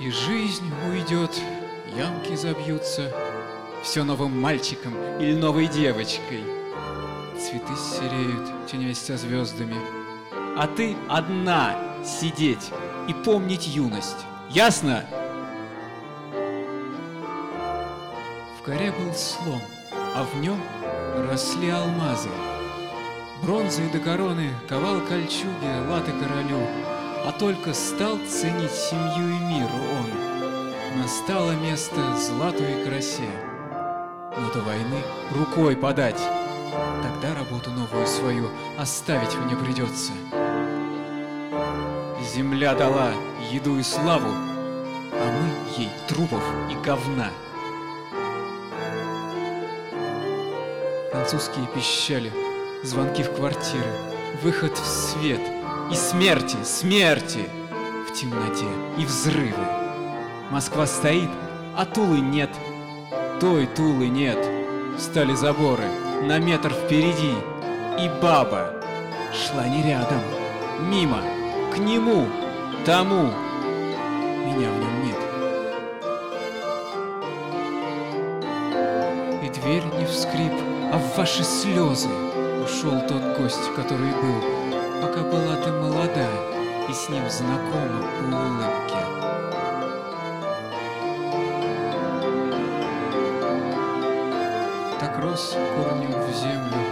И жизнь уйдет, ямки забьются, Все новым мальчиком или новой девочкой. Цветы сереют, тенясь со звездами, А ты одна сидеть и помнить юность. Ясно? В горе был слом, а в нем росли алмазы. Бронзой до короны ковал кольчуги латы королю, А только стал ценить семью и мир он. Настало место злату и красе, Но до войны рукой подать, Тогда работу новую свою оставить мне придется. Земля дала еду и славу, А мы ей трупов и говна. Французские пищали, звонки в квартиры, выход в свет и смерти, смерти в темноте и взрывы. Москва стоит, а Тулы нет, той Тулы нет. Стали заборы на метр впереди, и баба шла не рядом, мимо, к нему, тому. Меня в нем нет. И дверь не в скрип, а в ваши слезы Ушел тот гость, который был, Пока была ты молода И с ним знакома по улыбке. Так рос корнем в землю,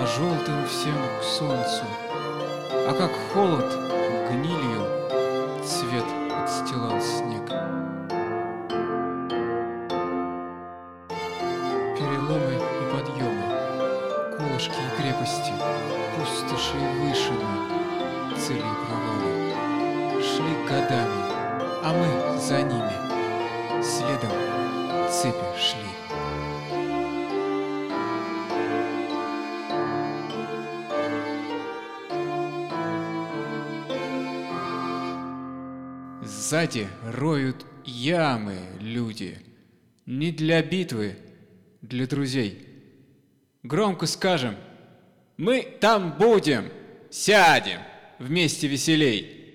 А желтым всем к солнцу, А как холод гнилью Цвет отстилал снег. Переломы и подъемы, колышки и крепости, пустоши и вышины, цели и провалы. Шли годами, а мы за ними, следом цепи шли. Сзади роют ямы люди. Не для битвы, для друзей. Громко скажем, мы там будем, сядем, вместе веселей.